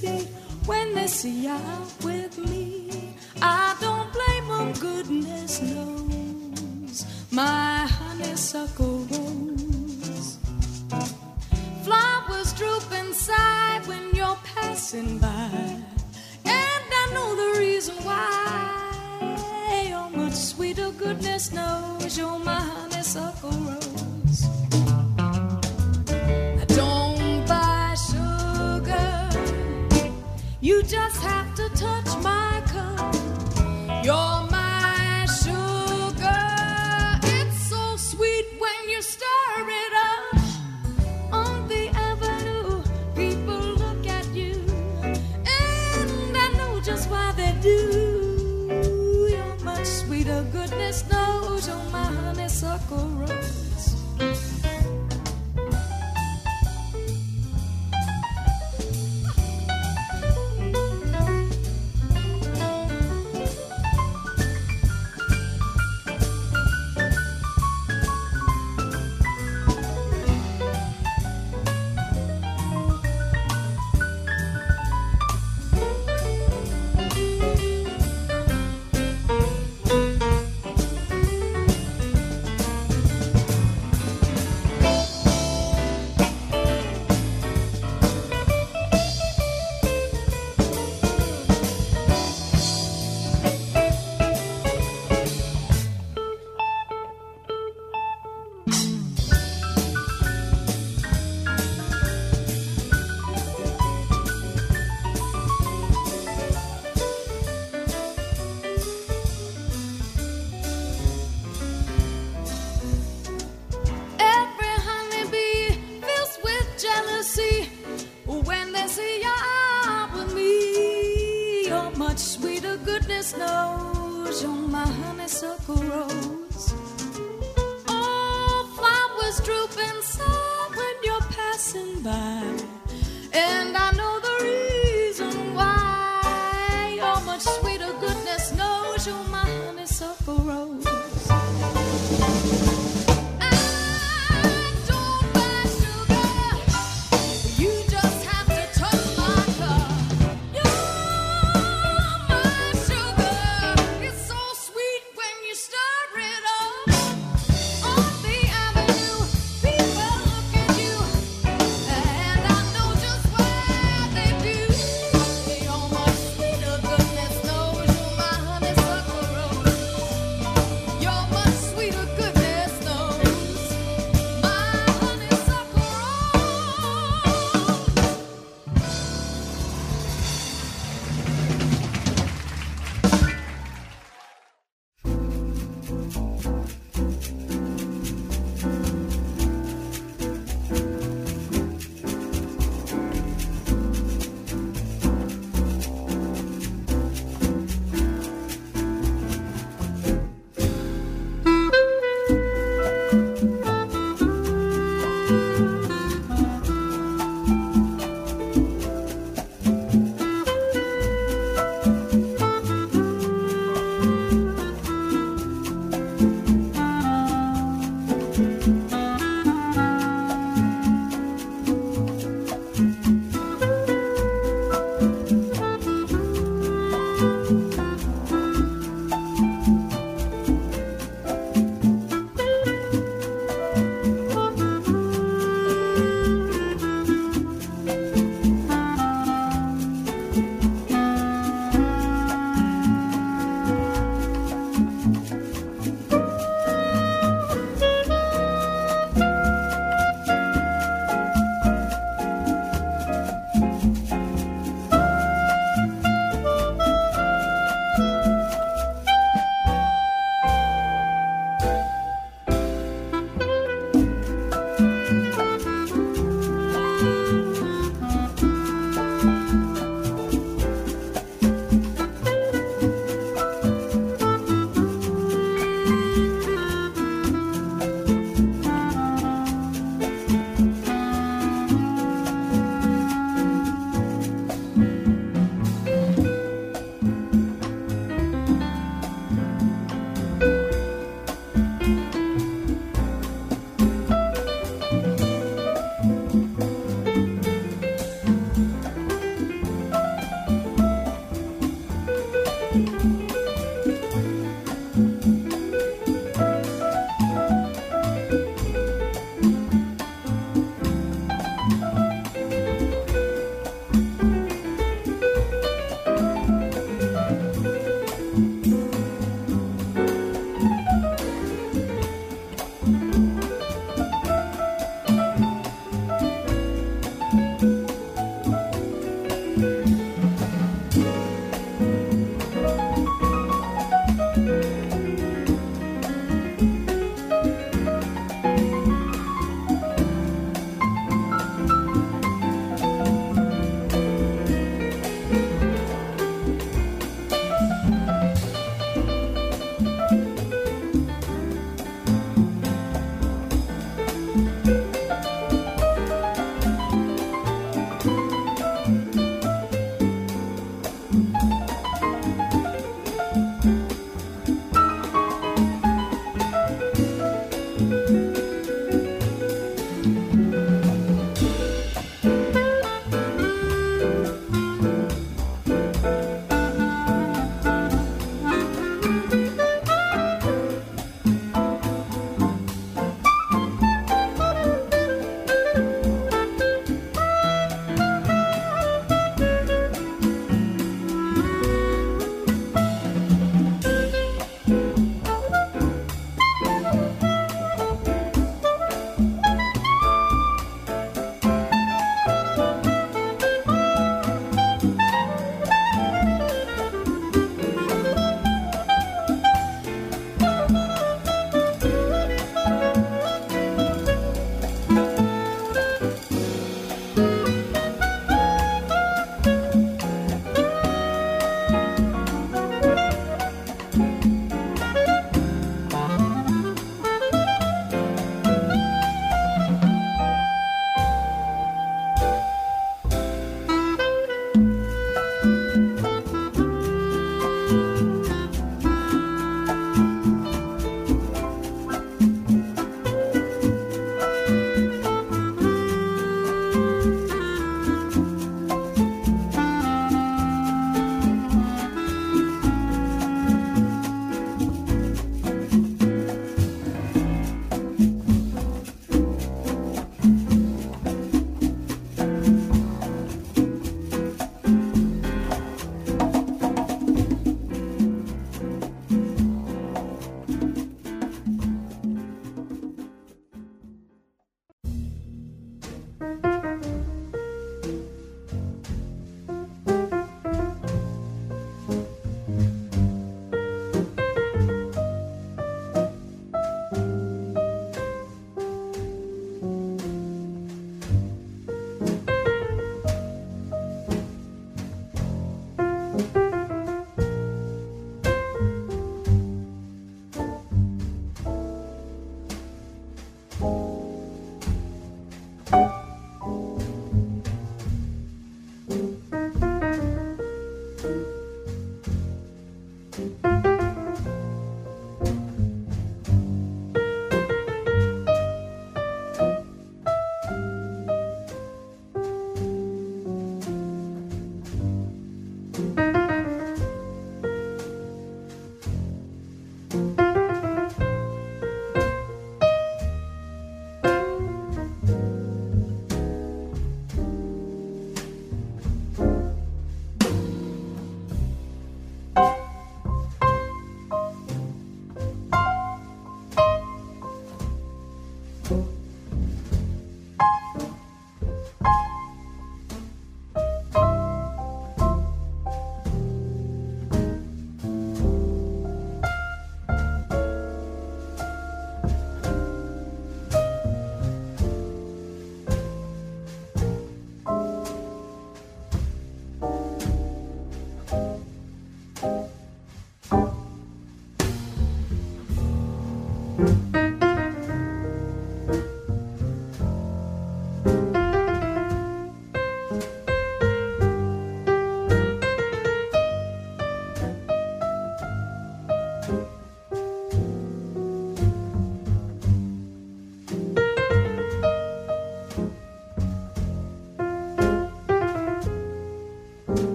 Jealousy when they see you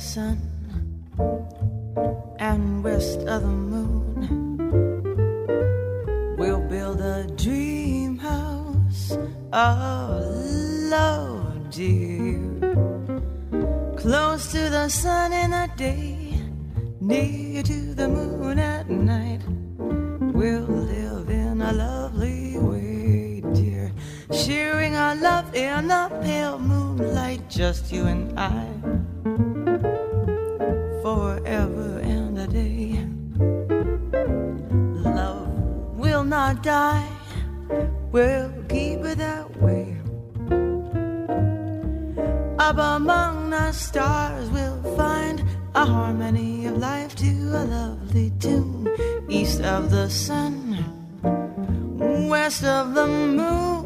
sun. life to a lovely tune. East of the sun, west of the moon.